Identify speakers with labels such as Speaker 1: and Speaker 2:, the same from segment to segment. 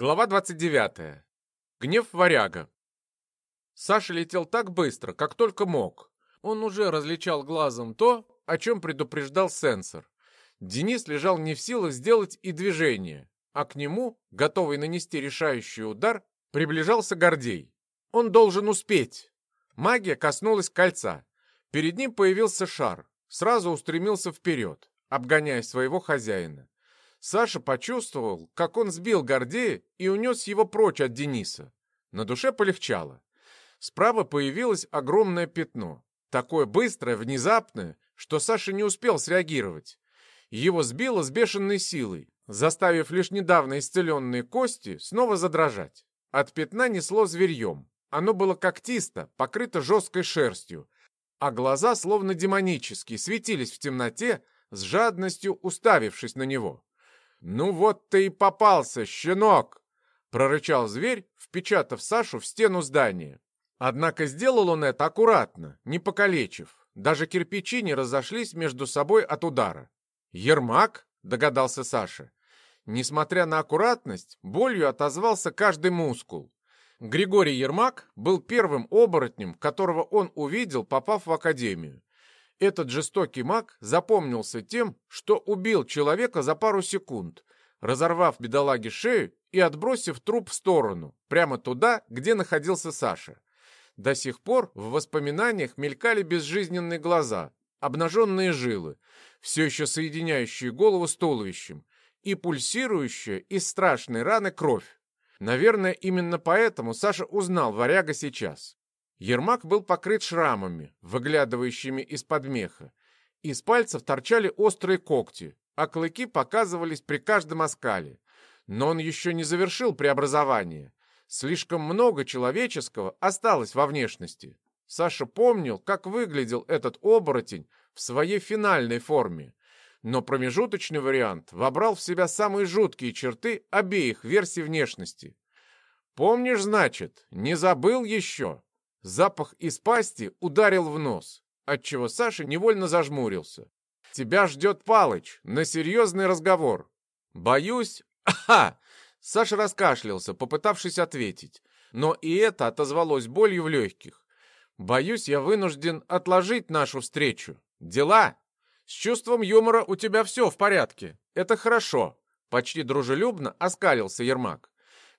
Speaker 1: Глава 29. Гнев варяга. Саша летел так быстро, как только мог. Он уже различал глазом то, о чем предупреждал сенсор. Денис лежал не в силах сделать и движение, а к нему, готовый нанести решающий удар, приближался Гордей. Он должен успеть. Магия коснулась кольца. Перед ним появился шар, сразу устремился вперед, обгоняя своего хозяина. Саша почувствовал, как он сбил Гордея и унес его прочь от Дениса. На душе полегчало. Справа появилось огромное пятно. Такое быстрое, внезапное, что Саша не успел среагировать. Его сбило с бешеной силой, заставив лишь недавно исцеленные кости снова задрожать. От пятна несло зверьем. Оно было когтисто, покрыто жесткой шерстью, а глаза, словно демонические, светились в темноте, с жадностью уставившись на него. «Ну вот ты и попался, щенок!» — прорычал зверь, впечатав Сашу в стену здания. Однако сделал он это аккуратно, не покалечив. Даже кирпичи не разошлись между собой от удара. «Ермак?» — догадался Саша. Несмотря на аккуратность, болью отозвался каждый мускул. Григорий Ермак был первым оборотнем, которого он увидел, попав в академию. Этот жестокий маг запомнился тем, что убил человека за пару секунд, разорвав бедолаге шею и отбросив труп в сторону, прямо туда, где находился Саша. До сих пор в воспоминаниях мелькали безжизненные глаза, обнаженные жилы, все еще соединяющие голову с туловищем, и пульсирующая из страшной раны кровь. Наверное, именно поэтому Саша узнал варяга сейчас. Ермак был покрыт шрамами, выглядывающими из-под меха. Из пальцев торчали острые когти, а клыки показывались при каждом оскале. Но он еще не завершил преобразование. Слишком много человеческого осталось во внешности. Саша помнил, как выглядел этот оборотень в своей финальной форме. Но промежуточный вариант вобрал в себя самые жуткие черты обеих версий внешности. «Помнишь, значит, не забыл еще?» Запах из пасти ударил в нос, отчего Саша невольно зажмурился. «Тебя ждет Палыч на серьезный разговор». «Боюсь...» «Ага!» Саша раскашлялся, попытавшись ответить, но и это отозвалось болью в легких. «Боюсь, я вынужден отложить нашу встречу. Дела?» «С чувством юмора у тебя все в порядке. Это хорошо», — почти дружелюбно оскалился Ермак.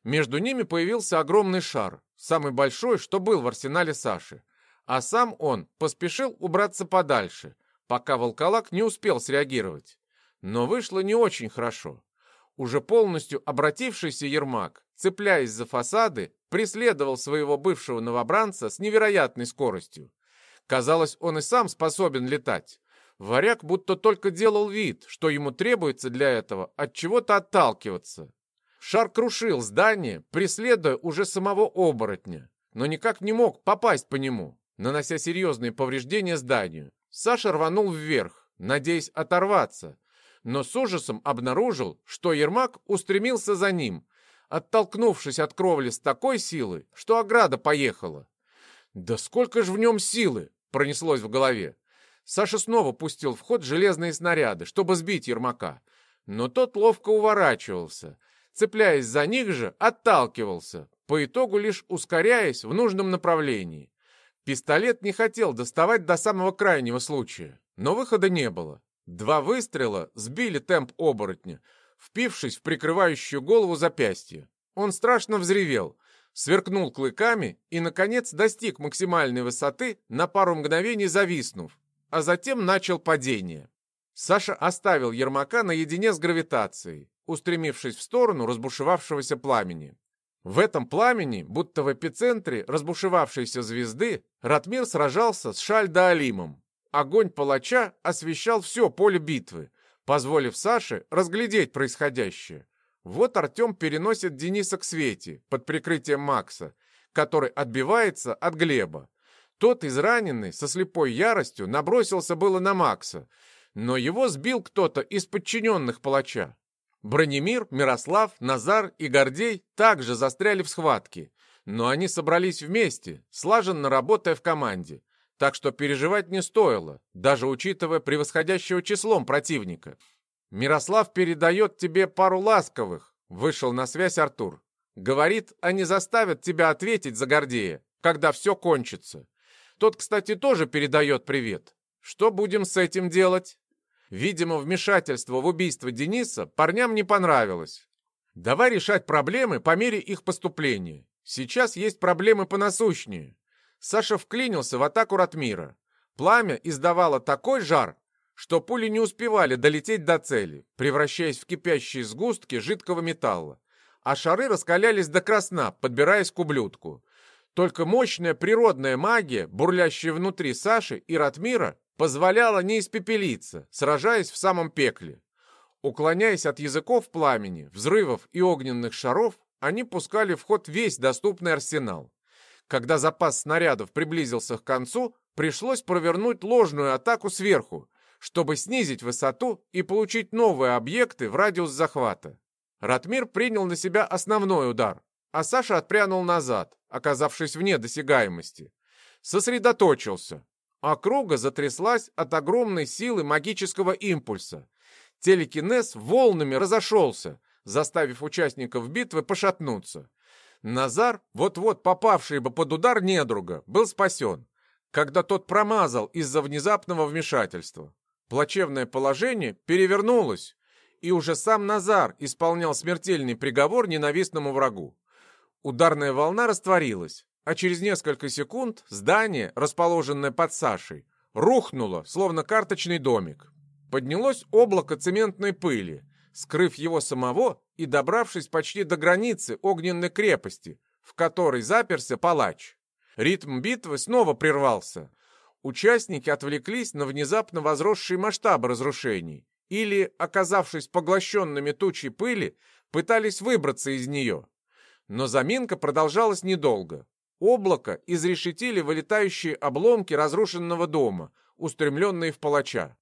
Speaker 1: Между ними появился огромный шар, самый большой, что был в арсенале Саши. А сам он поспешил убраться подальше, пока волколак не успел среагировать. Но вышло не очень хорошо. Уже полностью обратившийся Ермак, цепляясь за фасады, преследовал своего бывшего новобранца с невероятной скоростью. Казалось, он и сам способен летать. Варяг будто только делал вид, что ему требуется для этого от чего-то отталкиваться. Шар крушил здание, преследуя уже самого оборотня, но никак не мог попасть по нему, нанося серьезные повреждения зданию. Саша рванул вверх, надеясь оторваться, но с ужасом обнаружил, что Ермак устремился за ним, оттолкнувшись от кровли с такой силой, что ограда поехала. «Да сколько же в нем силы!» — пронеслось в голове. Саша снова пустил в ход железные снаряды, чтобы сбить Ермака, но тот ловко уворачивался — цепляясь за них же, отталкивался, по итогу лишь ускоряясь в нужном направлении. Пистолет не хотел доставать до самого крайнего случая, но выхода не было. Два выстрела сбили темп оборотня, впившись в прикрывающую голову запястье. Он страшно взревел, сверкнул клыками и, наконец, достиг максимальной высоты, на пару мгновений зависнув, а затем начал падение. Саша оставил Ермака наедине с гравитацией, устремившись в сторону разбушевавшегося пламени. В этом пламени, будто в эпицентре разбушевавшейся звезды, Ратмир сражался с Шальда-Алимом. Огонь палача освещал все поле битвы, позволив Саше разглядеть происходящее. Вот Артем переносит Дениса к Свете под прикрытием Макса, который отбивается от Глеба. Тот, израненный, со слепой яростью, набросился было на Макса, но его сбил кто-то из подчиненных палача. Бронемир, Мирослав, Назар и Гордей также застряли в схватке, но они собрались вместе, слаженно работая в команде, так что переживать не стоило, даже учитывая превосходящего числом противника. «Мирослав передает тебе пару ласковых», — вышел на связь Артур. Говорит, они заставят тебя ответить за Гордея, когда все кончится. Тот, кстати, тоже передает привет. Что будем с этим делать? Видимо, вмешательство в убийство Дениса парням не понравилось. Давай решать проблемы по мере их поступления. Сейчас есть проблемы понасущнее. Саша вклинился в атаку Ратмира. Пламя издавало такой жар, что пули не успевали долететь до цели, превращаясь в кипящие сгустки жидкого металла. А шары раскалялись до красна, подбираясь к ублюдку. Только мощная природная магия, бурлящая внутри Саши и Ратмира, позволяла не испепелиться, сражаясь в самом пекле. Уклоняясь от языков пламени, взрывов и огненных шаров, они пускали в ход весь доступный арсенал. Когда запас снарядов приблизился к концу, пришлось провернуть ложную атаку сверху, чтобы снизить высоту и получить новые объекты в радиус захвата. Ратмир принял на себя основной удар, а Саша отпрянул назад, оказавшись вне досягаемости. Сосредоточился. Округа затряслась от огромной силы магического импульса. Телекинез волнами разошелся, заставив участников битвы пошатнуться. Назар, вот-вот попавший бы под удар недруга, был спасен, когда тот промазал из-за внезапного вмешательства. Плачевное положение перевернулось, и уже сам Назар исполнял смертельный приговор ненавистному врагу. Ударная волна растворилась, а через несколько секунд здание, расположенное под Сашей, рухнуло, словно карточный домик. Поднялось облако цементной пыли, скрыв его самого и добравшись почти до границы огненной крепости, в которой заперся палач. Ритм битвы снова прервался, участники отвлеклись на внезапно возросшие масштабы разрушений или, оказавшись поглощенными тучей пыли, пытались выбраться из нее. Но заминка продолжалась недолго. Облако изрешетили вылетающие обломки разрушенного дома, устремленные в палача.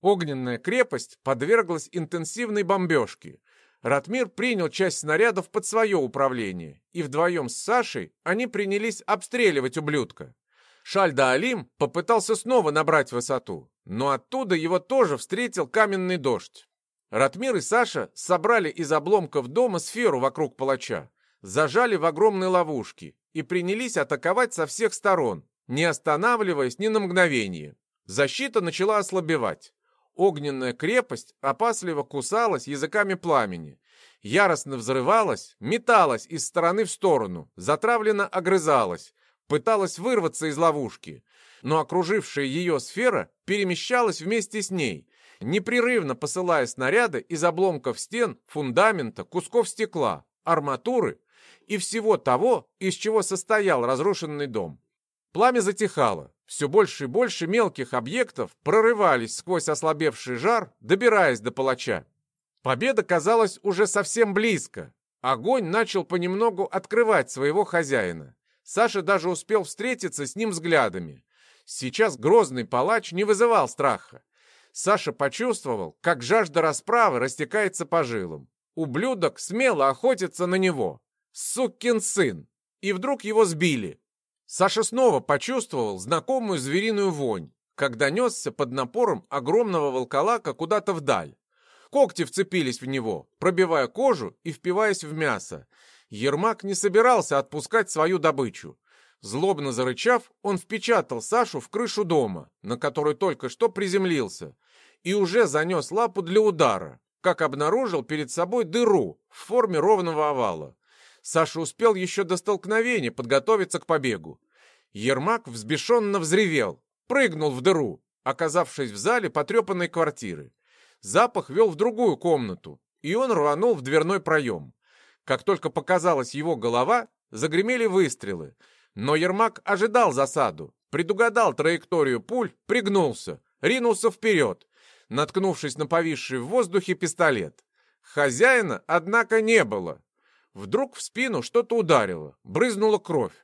Speaker 1: Огненная крепость подверглась интенсивной бомбежке. Ратмир принял часть снарядов под свое управление, и вдвоем с Сашей они принялись обстреливать ублюдка. Шальда Алим попытался снова набрать высоту, но оттуда его тоже встретил каменный дождь. Ратмир и Саша собрали из обломков дома сферу вокруг палача, зажали в огромной ловушке и принялись атаковать со всех сторон, не останавливаясь ни на мгновение. Защита начала ослабевать. Огненная крепость опасливо кусалась языками пламени, яростно взрывалась, металась из стороны в сторону, затравленно огрызалась, пыталась вырваться из ловушки, но окружившая ее сфера перемещалась вместе с ней, непрерывно посылая снаряды из обломков стен, фундамента, кусков стекла, арматуры и всего того, из чего состоял разрушенный дом. Пламя затихало, все больше и больше мелких объектов прорывались сквозь ослабевший жар, добираясь до палача. Победа казалась уже совсем близко. Огонь начал понемногу открывать своего хозяина. Саша даже успел встретиться с ним взглядами. Сейчас грозный палач не вызывал страха. Саша почувствовал, как жажда расправы растекается по жилам. Ублюдок смело охотится на него. Сукин сын! И вдруг его сбили. Саша снова почувствовал знакомую звериную вонь, когда несся под напором огромного волколака куда-то вдаль. Когти вцепились в него, пробивая кожу и впиваясь в мясо. Ермак не собирался отпускать свою добычу. Злобно зарычав, он впечатал Сашу в крышу дома, на который только что приземлился, и уже занес лапу для удара, как обнаружил перед собой дыру в форме ровного овала. Саша успел еще до столкновения подготовиться к побегу. Ермак взбешенно взревел, прыгнул в дыру, оказавшись в зале потрепанной квартиры. Запах вел в другую комнату, и он рванул в дверной проем. Как только показалась его голова, загремели выстрелы. Но Ермак ожидал засаду, предугадал траекторию пуль, пригнулся, ринулся вперед, наткнувшись на повисший в воздухе пистолет. Хозяина, однако, не было. Вдруг в спину что-то ударило, брызнула кровь.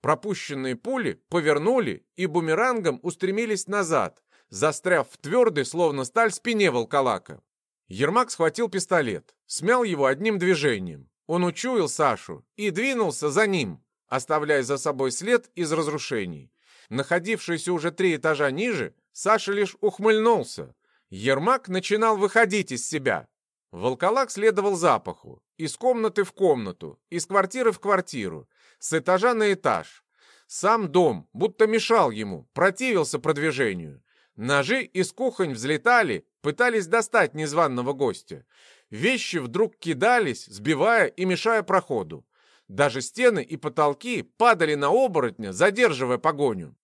Speaker 1: Пропущенные пули повернули и бумерангом устремились назад, застряв в твердой, словно сталь, спине волколака. Ермак схватил пистолет, смял его одним движением. Он учуял Сашу и двинулся за ним, оставляя за собой след из разрушений. Находившийся уже три этажа ниже, Саша лишь ухмыльнулся. Ермак начинал выходить из себя. Волколак следовал запаху. Из комнаты в комнату, из квартиры в квартиру, с этажа на этаж. Сам дом будто мешал ему, противился продвижению. Ножи из кухонь взлетали, пытались достать незваного гостя. Вещи вдруг кидались, сбивая и мешая проходу. Даже стены и потолки падали на оборотня, задерживая погоню.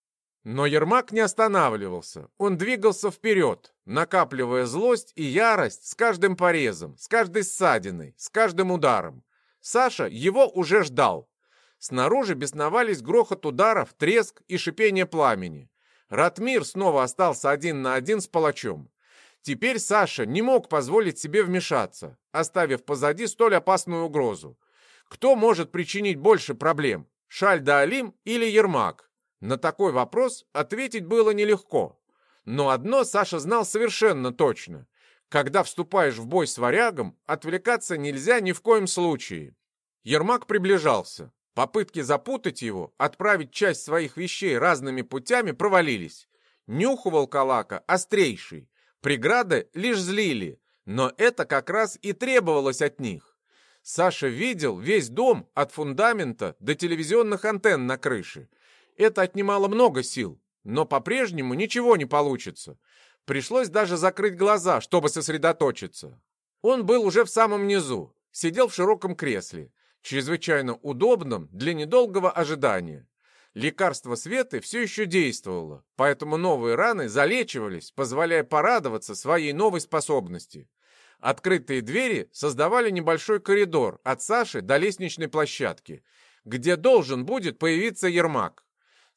Speaker 1: Но Ермак не останавливался. Он двигался вперед, накапливая злость и ярость с каждым порезом, с каждой ссадиной, с каждым ударом. Саша его уже ждал. Снаружи бесновались грохот ударов, треск и шипение пламени. Ратмир снова остался один на один с палачом. Теперь Саша не мог позволить себе вмешаться, оставив позади столь опасную угрозу. Кто может причинить больше проблем, Шальда-Алим или Ермак? На такой вопрос ответить было нелегко. Но одно Саша знал совершенно точно. Когда вступаешь в бой с варягом, отвлекаться нельзя ни в коем случае. Ермак приближался. Попытки запутать его, отправить часть своих вещей разными путями провалились. Нюх у волколака острейший. Преграды лишь злили, но это как раз и требовалось от них. Саша видел весь дом от фундамента до телевизионных антенн на крыше. Это отнимало много сил, но по-прежнему ничего не получится. Пришлось даже закрыть глаза, чтобы сосредоточиться. Он был уже в самом низу, сидел в широком кресле, чрезвычайно удобном для недолгого ожидания. Лекарство Светы все еще действовало, поэтому новые раны залечивались, позволяя порадоваться своей новой способности. Открытые двери создавали небольшой коридор от Саши до лестничной площадки, где должен будет появиться Ермак.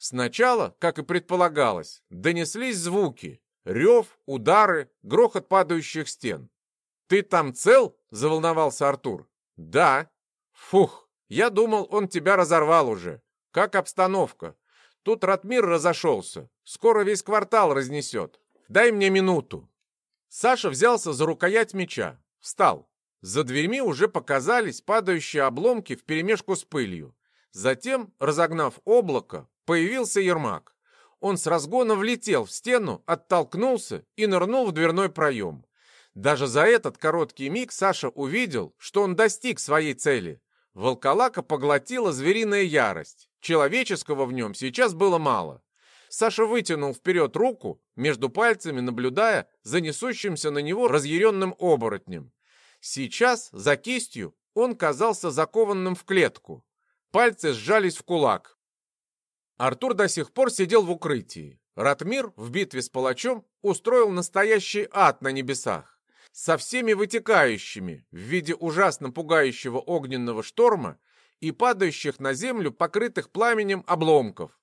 Speaker 1: Сначала, как и предполагалось, донеслись звуки. Рев, удары, грохот падающих стен. «Ты там цел?» — заволновался Артур. «Да». «Фух, я думал, он тебя разорвал уже. Как обстановка? Тут Ратмир разошелся. Скоро весь квартал разнесет. Дай мне минуту». Саша взялся за рукоять меча. Встал. За дверьми уже показались падающие обломки вперемешку с пылью. Затем, разогнав облако, Появился Ермак. Он с разгона влетел в стену, оттолкнулся и нырнул в дверной проем. Даже за этот короткий миг Саша увидел, что он достиг своей цели. Волколака поглотила звериная ярость. Человеческого в нем сейчас было мало. Саша вытянул вперед руку, между пальцами наблюдая за несущимся на него разъяренным оборотнем. Сейчас, за кистью, он казался закованным в клетку. Пальцы сжались в кулак. Артур до сих пор сидел в укрытии. Ратмир в битве с палачом устроил настоящий ад на небесах, со всеми вытекающими в виде ужасно пугающего огненного шторма и падающих на землю покрытых пламенем обломков.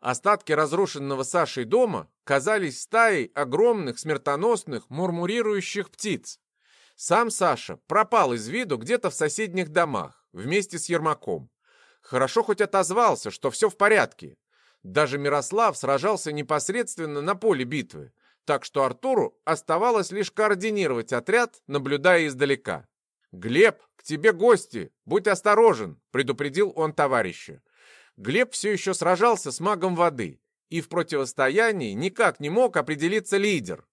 Speaker 1: Остатки разрушенного Сашей дома казались стаей огромных смертоносных мурмурирующих птиц. Сам Саша пропал из виду где-то в соседних домах вместе с Ермаком. Хорошо хоть отозвался, что все в порядке. Даже Мирослав сражался непосредственно на поле битвы, так что Артуру оставалось лишь координировать отряд, наблюдая издалека. «Глеб, к тебе гости! Будь осторожен!» — предупредил он товарища. Глеб все еще сражался с магом воды, и в противостоянии никак не мог определиться лидер.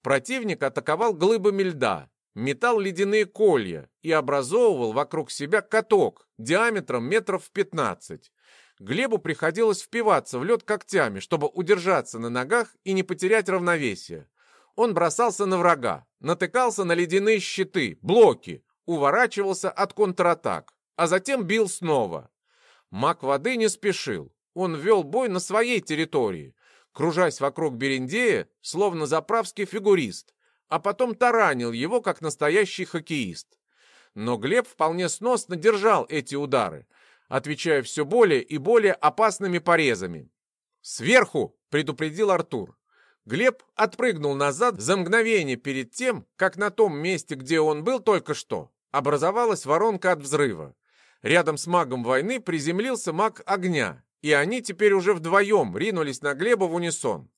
Speaker 1: Противник атаковал глыбами льда, метал ледяные колья и образовывал вокруг себя каток диаметром метров в 15. Глебу приходилось впиваться в лед когтями, чтобы удержаться на ногах и не потерять равновесие. Он бросался на врага, натыкался на ледяные щиты, блоки, уворачивался от контратак, а затем бил снова. Маг воды не спешил. Он вел бой на своей территории, кружась вокруг Берендея, словно заправский фигурист, а потом таранил его, как настоящий хоккеист. Но Глеб вполне сносно держал эти удары, отвечая все более и более опасными порезами. «Сверху!» — предупредил Артур. Глеб отпрыгнул назад за мгновение перед тем, как на том месте, где он был только что, образовалась воронка от взрыва. Рядом с магом войны приземлился маг огня, и они теперь уже вдвоем ринулись на Глеба в унисон.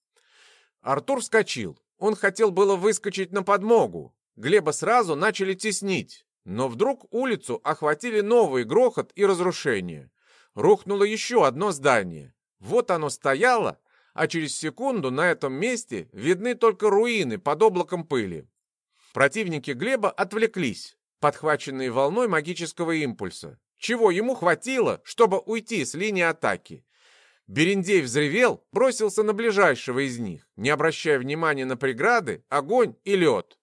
Speaker 1: Артур вскочил, он хотел было выскочить на подмогу. Глеба сразу начали теснить. Но вдруг улицу охватили новый грохот и разрушение. Рухнуло еще одно здание. Вот оно стояло, а через секунду на этом месте видны только руины под облаком пыли. Противники Глеба отвлеклись, подхваченные волной магического импульса, чего ему хватило, чтобы уйти с линии атаки. Берендей взревел, бросился на ближайшего из них, не обращая внимания на преграды, огонь и лед.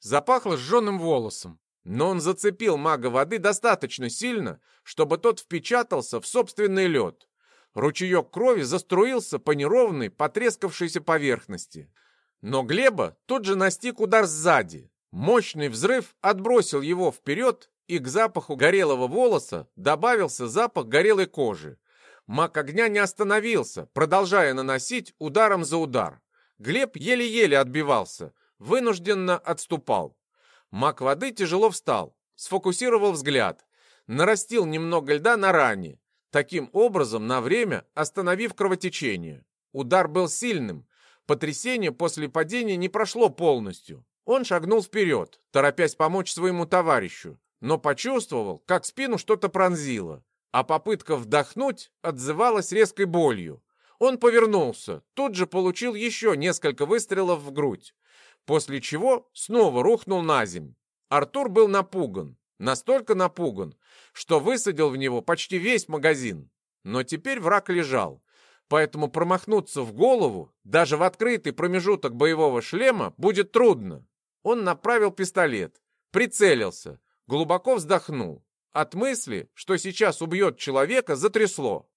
Speaker 1: Запахло сжженным волосом, но он зацепил мага воды достаточно сильно, чтобы тот впечатался в собственный лед. Ручеек крови заструился по неровной, потрескавшейся поверхности. Но Глеба тут же настиг удар сзади. Мощный взрыв отбросил его вперед, и к запаху горелого волоса добавился запах горелой кожи. Маг огня не остановился, продолжая наносить ударом за удар. Глеб еле-еле отбивался, вынужденно отступал. Маг воды тяжело встал, сфокусировал взгляд, нарастил немного льда на ране, таким образом на время остановив кровотечение. Удар был сильным, потрясение после падения не прошло полностью. Он шагнул вперед, торопясь помочь своему товарищу, но почувствовал, как спину что-то пронзило а попытка вдохнуть отзывалась резкой болью. Он повернулся, тут же получил еще несколько выстрелов в грудь, после чего снова рухнул на земь. Артур был напуган, настолько напуган, что высадил в него почти весь магазин. Но теперь враг лежал, поэтому промахнуться в голову, даже в открытый промежуток боевого шлема, будет трудно. Он направил пистолет, прицелился, глубоко вздохнул. От мысли, что сейчас убьет человека, затрясло.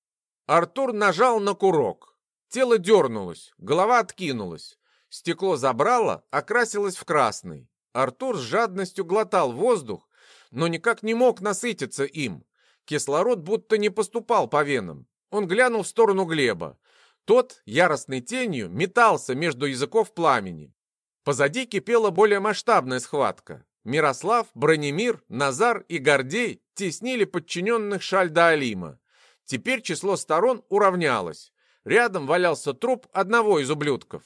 Speaker 1: Артур нажал на курок. Тело дернулось, голова откинулась. Стекло забрало, окрасилось в красный. Артур с жадностью глотал воздух, но никак не мог насытиться им. Кислород будто не поступал по венам. Он глянул в сторону Глеба. Тот, яростной тенью, метался между языков пламени. Позади кипела более масштабная схватка. Мирослав, Бронемир, Назар и Гордей теснили подчиненных Шальда-Алима. Теперь число сторон уравнялось. Рядом валялся труп одного из ублюдков.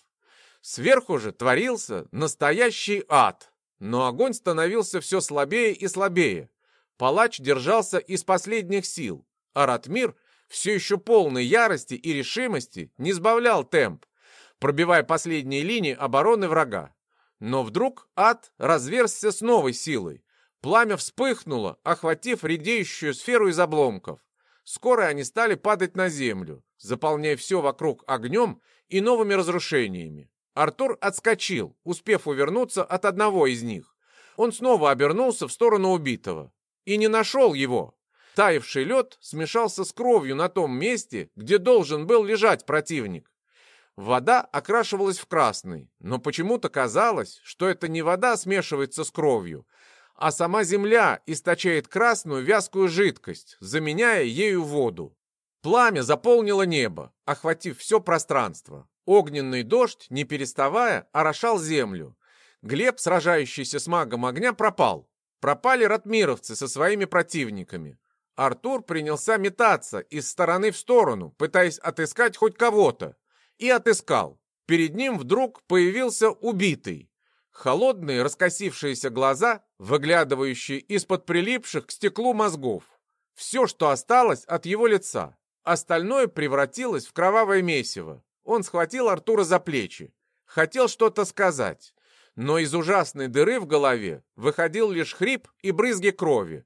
Speaker 1: Сверху же творился настоящий ад. Но огонь становился все слабее и слабее. Палач держался из последних сил, а Ратмир, все еще полной ярости и решимости, не сбавлял темп, пробивая последние линии обороны врага. Но вдруг ад разверзся с новой силой. Пламя вспыхнуло, охватив редеющую сферу из обломков. Скоро они стали падать на землю, заполняя все вокруг огнем и новыми разрушениями. Артур отскочил, успев увернуться от одного из них. Он снова обернулся в сторону убитого. И не нашел его. Таявший лед смешался с кровью на том месте, где должен был лежать противник. Вода окрашивалась в красный, но почему-то казалось, что это не вода смешивается с кровью, а сама земля источает красную вязкую жидкость, заменяя ею воду. Пламя заполнило небо, охватив все пространство. Огненный дождь, не переставая, орошал землю. Глеб, сражающийся с магом огня, пропал. Пропали ратмировцы со своими противниками. Артур принялся метаться из стороны в сторону, пытаясь отыскать хоть кого-то и отыскал. Перед ним вдруг появился убитый. Холодные раскосившиеся глаза, выглядывающие из-под прилипших к стеклу мозгов. Все, что осталось от его лица. Остальное превратилось в кровавое месиво. Он схватил Артура за плечи. Хотел что-то сказать. Но из ужасной дыры в голове выходил лишь хрип и брызги крови.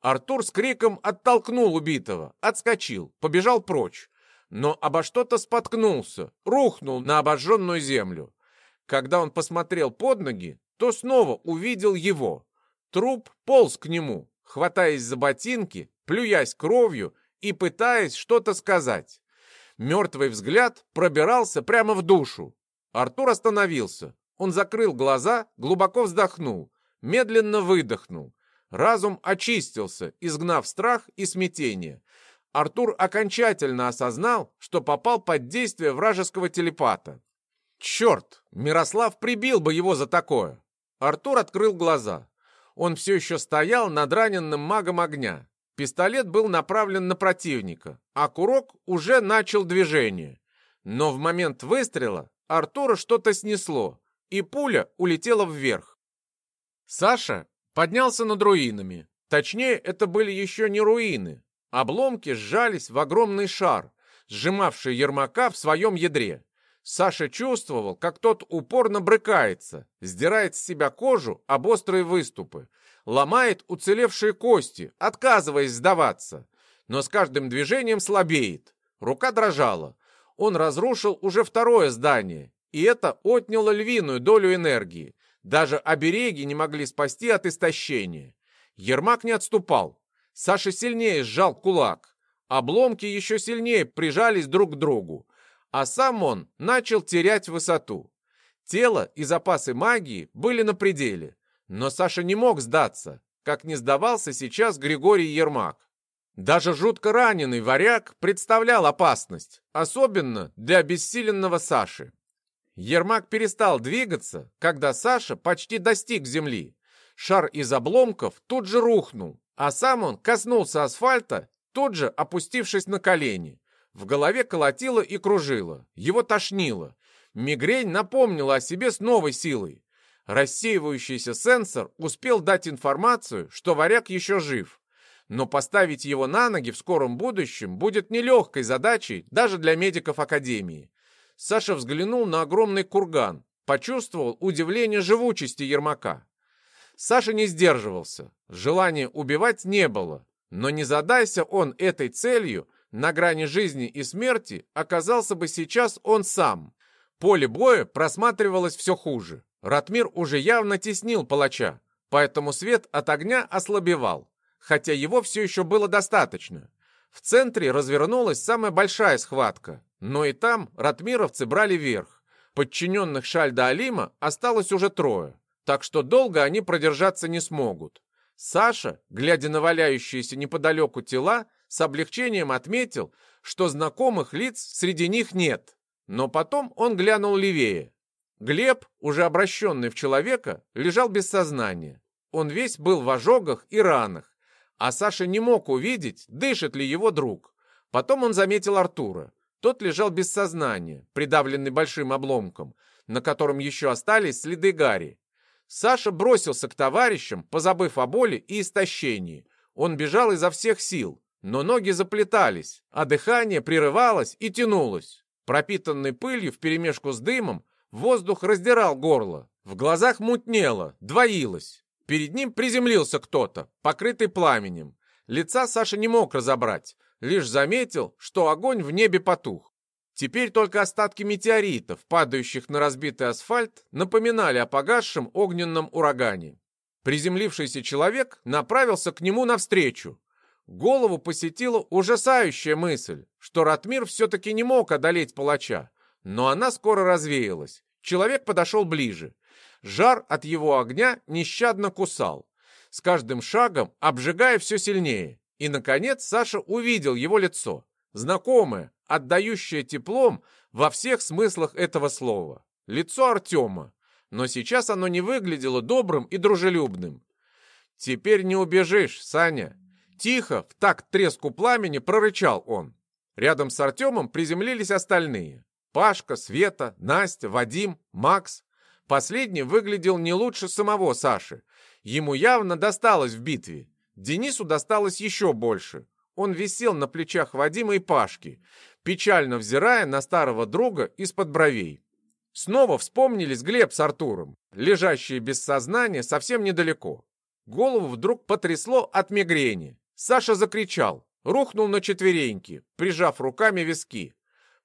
Speaker 1: Артур с криком оттолкнул убитого, отскочил, побежал прочь но обо что-то споткнулся, рухнул на обожженную землю. Когда он посмотрел под ноги, то снова увидел его. Труп полз к нему, хватаясь за ботинки, плюясь кровью и пытаясь что-то сказать. Мертвый взгляд пробирался прямо в душу. Артур остановился. Он закрыл глаза, глубоко вздохнул, медленно выдохнул. Разум очистился, изгнав страх и смятение. Артур окончательно осознал, что попал под действие вражеского телепата. Черт, Мирослав прибил бы его за такое. Артур открыл глаза. Он все еще стоял над раненным магом огня. Пистолет был направлен на противника, а курок уже начал движение. Но в момент выстрела Артура что-то снесло, и пуля улетела вверх. Саша поднялся над руинами. Точнее, это были еще не руины, Обломки сжались в огромный шар, сжимавший Ермака в своем ядре. Саша чувствовал, как тот упорно брыкается, сдирает с себя кожу об острые выступы, ломает уцелевшие кости, отказываясь сдаваться. Но с каждым движением слабеет. Рука дрожала. Он разрушил уже второе здание, и это отняло львиную долю энергии. Даже обереги не могли спасти от истощения. Ермак не отступал. Саша сильнее сжал кулак. Обломки еще сильнее прижались друг к другу а сам он начал терять высоту. Тело и запасы магии были на пределе, но Саша не мог сдаться, как не сдавался сейчас Григорий Ермак. Даже жутко раненый варяг представлял опасность, особенно для обессиленного Саши. Ермак перестал двигаться, когда Саша почти достиг земли. Шар из обломков тут же рухнул, а сам он коснулся асфальта, тут же опустившись на колени. В голове колотило и кружило, его тошнило. Мигрень напомнила о себе с новой силой. Рассеивающийся сенсор успел дать информацию, что варяг еще жив. Но поставить его на ноги в скором будущем будет нелегкой задачей даже для медиков Академии. Саша взглянул на огромный курган, почувствовал удивление живучести Ермака. Саша не сдерживался, желания убивать не было, но не задайся он этой целью, на грани жизни и смерти оказался бы сейчас он сам. Поле боя просматривалось все хуже. Ратмир уже явно теснил палача, поэтому свет от огня ослабевал, хотя его все еще было достаточно. В центре развернулась самая большая схватка, но и там ратмировцы брали верх. Подчиненных Шальда Алима осталось уже трое, так что долго они продержаться не смогут. Саша, глядя на валяющиеся неподалеку тела, с облегчением отметил, что знакомых лиц среди них нет. Но потом он глянул левее. Глеб, уже обращенный в человека, лежал без сознания. Он весь был в ожогах и ранах, а Саша не мог увидеть, дышит ли его друг. Потом он заметил Артура. Тот лежал без сознания, придавленный большим обломком, на котором еще остались следы Гарри. Саша бросился к товарищам, позабыв о боли и истощении. Он бежал изо всех сил, но ноги заплетались, а дыхание прерывалось и тянулось. Пропитанный пылью вперемешку с дымом, воздух раздирал горло, в глазах мутнело, двоилось. Перед ним приземлился кто-то, покрытый пламенем. Лица Саша не мог разобрать, лишь заметил, что огонь в небе потух. Теперь только остатки метеоритов, падающих на разбитый асфальт, напоминали о погасшем огненном урагане. Приземлившийся человек направился к нему навстречу, Голову посетила ужасающая мысль, что Ратмир все-таки не мог одолеть палача. Но она скоро развеялась. Человек подошел ближе. Жар от его огня нещадно кусал, с каждым шагом обжигая все сильнее. И, наконец, Саша увидел его лицо, знакомое, отдающее теплом во всех смыслах этого слова. Лицо Артема. Но сейчас оно не выглядело добрым и дружелюбным. «Теперь не убежишь, Саня», Тихо, в такт треску пламени, прорычал он. Рядом с Артемом приземлились остальные. Пашка, Света, Настя, Вадим, Макс. Последний выглядел не лучше самого Саши. Ему явно досталось в битве. Денису досталось еще больше. Он висел на плечах Вадима и Пашки, печально взирая на старого друга из-под бровей. Снова вспомнились Глеб с Артуром, лежащие без сознания совсем недалеко. Голову вдруг потрясло от мигрени. Саша закричал, рухнул на четвереньки, прижав руками виски.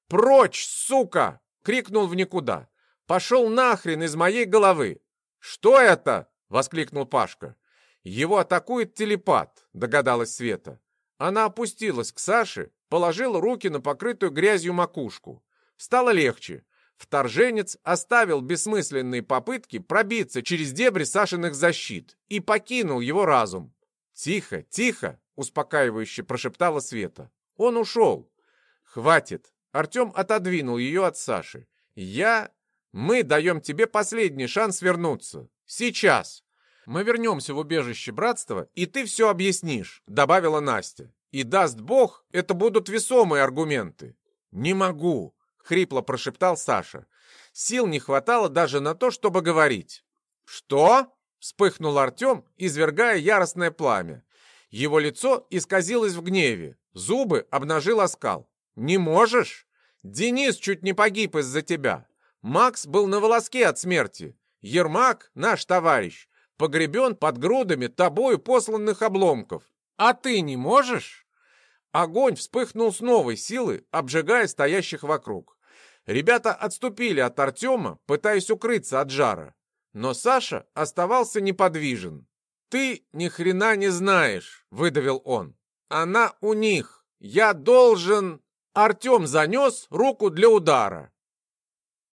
Speaker 1: «Прочь, сука!» — крикнул в никуда. «Пошел нахрен из моей головы!» «Что это?» — воскликнул Пашка. «Его атакует телепат», — догадалась Света. Она опустилась к Саше, положила руки на покрытую грязью макушку. Стало легче. Вторженец оставил бессмысленные попытки пробиться через дебри Сашиных защит и покинул его разум. «Тихо, тихо!» — успокаивающе прошептала Света. «Он ушел!» «Хватит!» Артем отодвинул ее от Саши. «Я... Мы даем тебе последний шанс вернуться. Сейчас!» «Мы вернемся в убежище братства, и ты все объяснишь», — добавила Настя. «И даст Бог, это будут весомые аргументы». «Не могу», — хрипло прошептал Саша. Сил не хватало даже на то, чтобы говорить. «Что?» Вспыхнул Артем, извергая яростное пламя. Его лицо исказилось в гневе, зубы обнажил оскал. «Не можешь? Денис чуть не погиб из-за тебя. Макс был на волоске от смерти. Ермак, наш товарищ, погребен под грудами тобою посланных обломков. А ты не можешь?» Огонь вспыхнул с новой силы, обжигая стоящих вокруг. Ребята отступили от Артема, пытаясь укрыться от жара. Но Саша оставался неподвижен. «Ты ни хрена не знаешь», — выдавил он. «Она у них. Я должен...» Артем занес руку для удара.